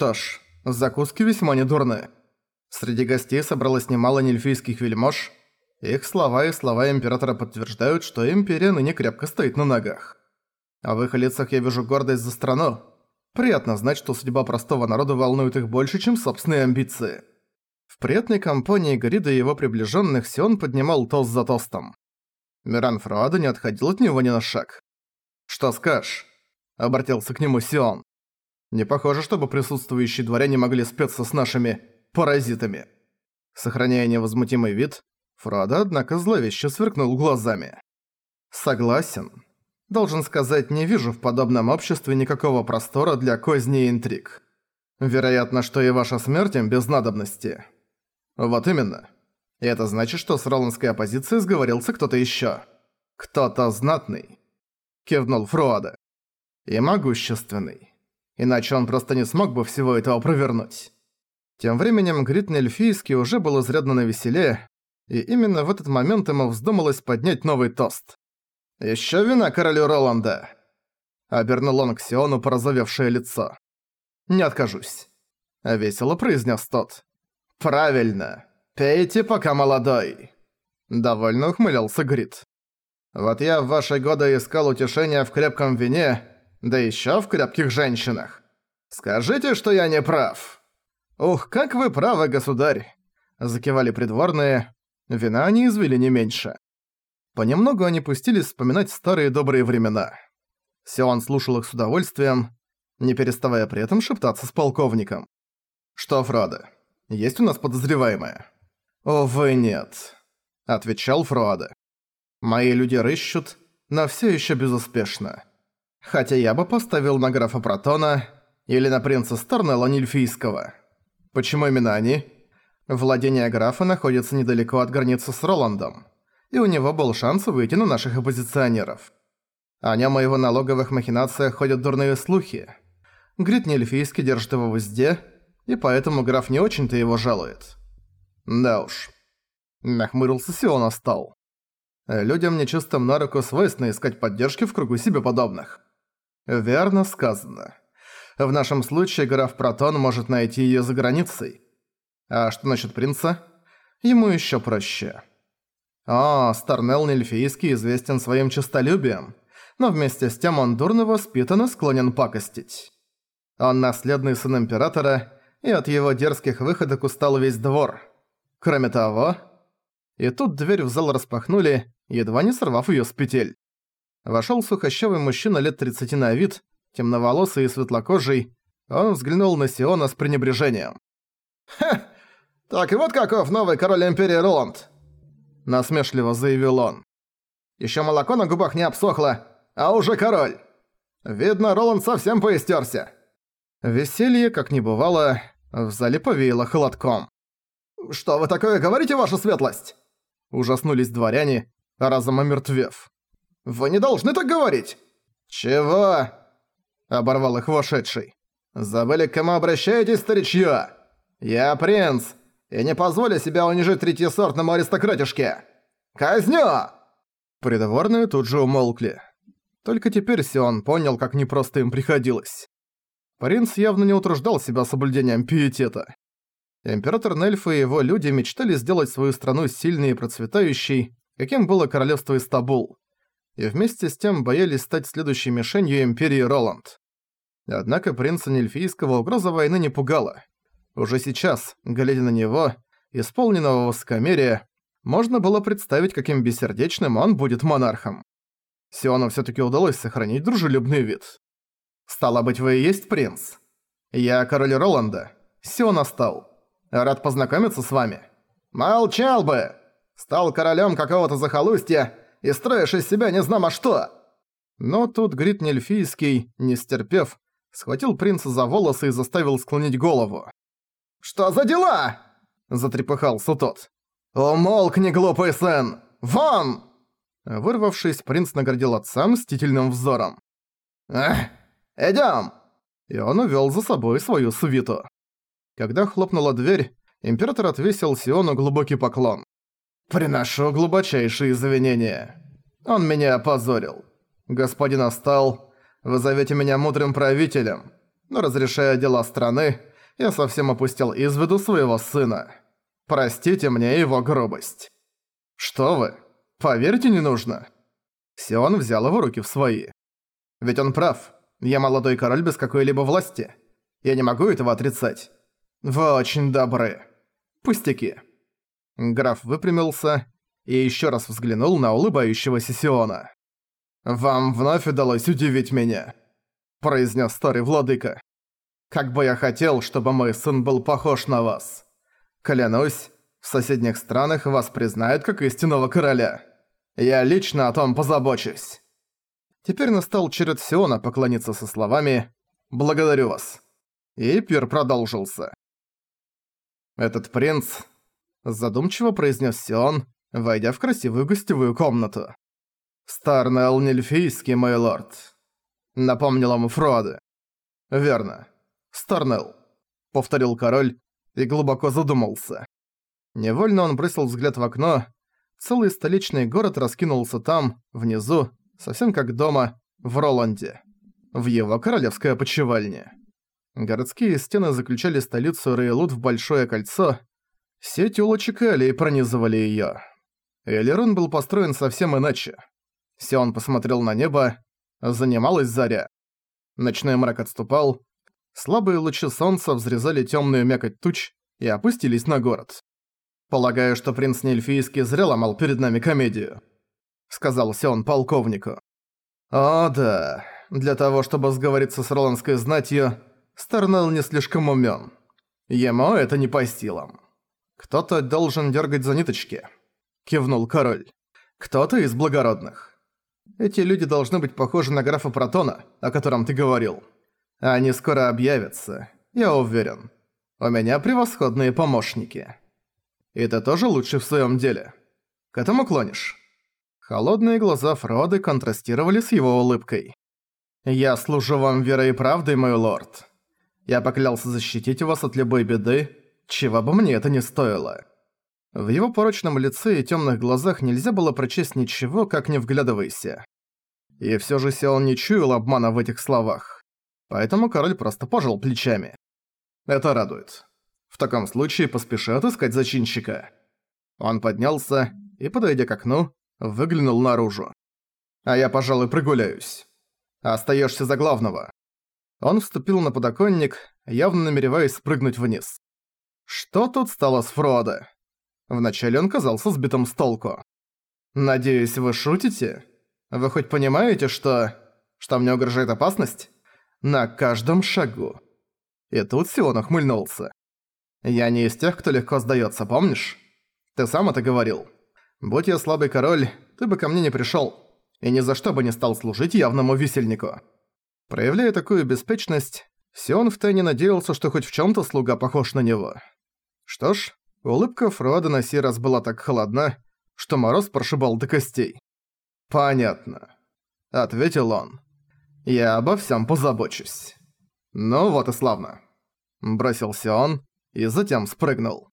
Что ж, закуски весьма недурны. Среди гостей собралось немало нельфийских вельмож. Их слова и слова Императора подтверждают, что Империя ныне крепко стоит на ногах. А в их лицах я вижу гордость за страну. Приятно знать, что судьба простого народа волнует их больше, чем собственные амбиции. В приятной компании Горида и его приближенных Сион поднимал тост за тостом. Миран Фруада не отходил от него ни на шаг. «Что скажешь?» – обратился к нему Сион. «Не похоже, чтобы присутствующие дворяне могли спеться с нашими паразитами». Сохраняя невозмутимый вид, Фруада, однако, зловеще сверкнул глазами. «Согласен. Должен сказать, не вижу в подобном обществе никакого простора для козни и интриг. Вероятно, что и ваша смерть им без надобности. Вот именно. И это значит, что с роландской оппозицией сговорился кто-то ещё. Кто-то знатный. Кивнул Фруада. И могущественный. Иначе он просто не смог бы всего этого провернуть. Тем временем Гритн Эльфийский уже был изрядно навеселе, и именно в этот момент ему вздумалось поднять новый тост. «Ещё вина королю Роланда!» Обернул он к Сиону порозовевшее лицо. «Не откажусь», — весело произнес тот. «Правильно. Пейте, пока молодой». Довольно ухмылялся Грит. «Вот я в ваши годы искал утешения в крепком вине, да ещё в крепких женщинах. Скажите, что я не прав». «Ух, как вы правы, государь!» Закивали придворные. Вина они извели не меньше. Понемногу они пустились вспоминать старые добрые времена. Сион слушал их с удовольствием, не переставая при этом шептаться с полковником. «Что, Фродо, есть у нас подозреваемая?» «Увы, нет», — отвечал Фродо. «Мои люди рыщут, но все еще безуспешно. Хотя я бы поставил на графа Протона или на принца Старнелла Нильфийского. Почему именно они?» Владение графа находится недалеко от границы с Роландом и у него был шанс выйти на наших оппозиционеров. О нем и его налоговых махинациях ходят дурные слухи. Грит Нельфийский держит его в узде, и поэтому граф не очень-то его жалует. Да уж. Нахмурился Сион остал. Людям нечистым на руку свойственно искать поддержки в кругу себе подобных. Верно сказано. В нашем случае граф Протон может найти её за границей. А что насчет принца? Ему ещё проще. О, Старнелл Нельфийский известен своим честолюбием, но вместе с тем он дурно воспитан и склонен пакостить. Он наследный сын Императора, и от его дерзких выходок устал весь двор. Кроме того... И тут дверь в зал распахнули, едва не сорвав её с петель. Вошёл сухощавый мужчина лет 30 на вид, темноволосый и светлокожий. Он взглянул на Сиона с пренебрежением. «Ха! Так и вот каков новый король Империи Роланд!» насмешливо заявил он. «Ещё молоко на губах не обсохло, а уже король! Видно, Роланд совсем поистерся!» Веселье, как не бывало, в зале повеяло холодком. «Что вы такое говорите, ваша светлость?» Ужаснулись дворяне, разом омертвев. «Вы не должны так говорить!» «Чего?» Оборвал их вошедший. «Забыли, к кому обращаетесь, старичьё? Я принц, и не позволю себя унижить третьесортному аристократишке! Казню!» Придворные тут же умолкли. Только теперь Сион понял, как непросто им приходилось. Принц явно не утруждал себя соблюдением пиетета. Император Нельфа и его люди мечтали сделать свою страну сильной и процветающей, каким было королевство Истабул, и вместе с тем боялись стать следующей мишенью Империи Роланд. Однако принца Нельфийского угроза войны не пугала. Уже сейчас, глядя на него, исполненного высокомерия, можно было представить, каким бессердечным он будет монархом. Сиону всё-таки удалось сохранить дружелюбный вид. «Стало быть, вы и есть принц? Я король Роланда. Сион остал. Рад познакомиться с вами». «Молчал бы! Стал королем какого-то захолустья и строишь из себя не знамо что!» Но тут Грит Нельфийский, не стерпев, схватил принца за волосы и заставил склонить голову. «Что за дела?» – затрепыхался тот. «Умолкни, глупый сын! Вон!» Вырвавшись, принц наградил отца мстительным взором. «Эх, идём!» И он увёл за собой свою свиту. Когда хлопнула дверь, император отвесил Сиону глубокий поклон. «Приношу глубочайшие извинения. Он меня опозорил. Господин Остал, вы зовете меня мудрым правителем, но разрешая дела страны, Я совсем опустил из виду своего сына. Простите мне его грубость. Что вы? Поверьте, не нужно. Сион взял его руки в свои. Ведь он прав. Я молодой король без какой-либо власти. Я не могу этого отрицать. Вы очень добры. Пустяки. Граф выпрямился и еще раз взглянул на улыбающегося Сиона. «Вам вновь удалось удивить меня», – произнес старый владыка. «Как бы я хотел, чтобы мой сын был похож на вас. Клянусь, в соседних странах вас признают как истинного короля. Я лично о том позабочусь». Теперь настал черед Сиона поклониться со словами «Благодарю вас». И пир продолжился. «Этот принц...» – задумчиво произнес Сион, войдя в красивую гостевую комнату. «Старнелл Нельфийский, мой лорд», — напомнил ему Фроде. «Верно. Старнелл», — повторил король и глубоко задумался. Невольно он бросил взгляд в окно. Целый столичный город раскинулся там, внизу, совсем как дома, в Роланде, в его королевской опочивальне. Городские стены заключали столицу Рейлут в большое кольцо, сеть улочек и аллей пронизывали её. Элерон был построен совсем иначе. Сион посмотрел на небо. Занималась заря. Ночной мрак отступал. Слабые лучи солнца взрезали тёмную мякоть туч и опустились на город. «Полагаю, что принц Нельфийский зря ломал перед нами комедию», — сказал Сион полковнику. «О да, для того, чтобы сговориться с роландской знатью, Старнелл не слишком умён. Ему это не по силам. Кто-то должен дергать за ниточки», — кивнул король. «Кто-то из благородных». Эти люди должны быть похожи на графа Протона, о котором ты говорил. Они скоро объявятся, я уверен. У меня превосходные помощники. И ты тоже лучше в своем деле. К этому клонишь?» Холодные глаза Фроды контрастировали с его улыбкой. «Я служу вам верой и правдой, мой лорд. Я поклялся защитить вас от любой беды, чего бы мне это ни стоило». В его порочном лице и темных глазах нельзя было прочесть ничего, как не вглядывайся. И все же Сион не чуял обмана в этих словах. Поэтому король просто пожал плечами. Это радует. В таком случае поспеши отыскать зачинщика. Он поднялся и, подойдя к окну, выглянул наружу. А я, пожалуй, прогуляюсь. Остаешься за главного. Он вступил на подоконник, явно намереваясь спрыгнуть вниз. Что тут стало с Фродо? Вначале он казался сбитым с толку. «Надеюсь, вы шутите? Вы хоть понимаете, что... что мне угрожает опасность? На каждом шагу». И тут Сион ухмыльнулся. «Я не из тех, кто легко сдается, помнишь? Ты сам это говорил. Будь я слабый король, ты бы ко мне не пришел, и ни за что бы не стал служить явному висельнику». Проявляя такую беспечность, Сион втайне надеялся, что хоть в чем то слуга похож на него. Что ж, Улыбка Фрода на сей раз была так холодна, что мороз прошибал до костей. «Понятно», — ответил он. «Я обо всем позабочусь». «Ну вот и славно», — бросился он и затем спрыгнул.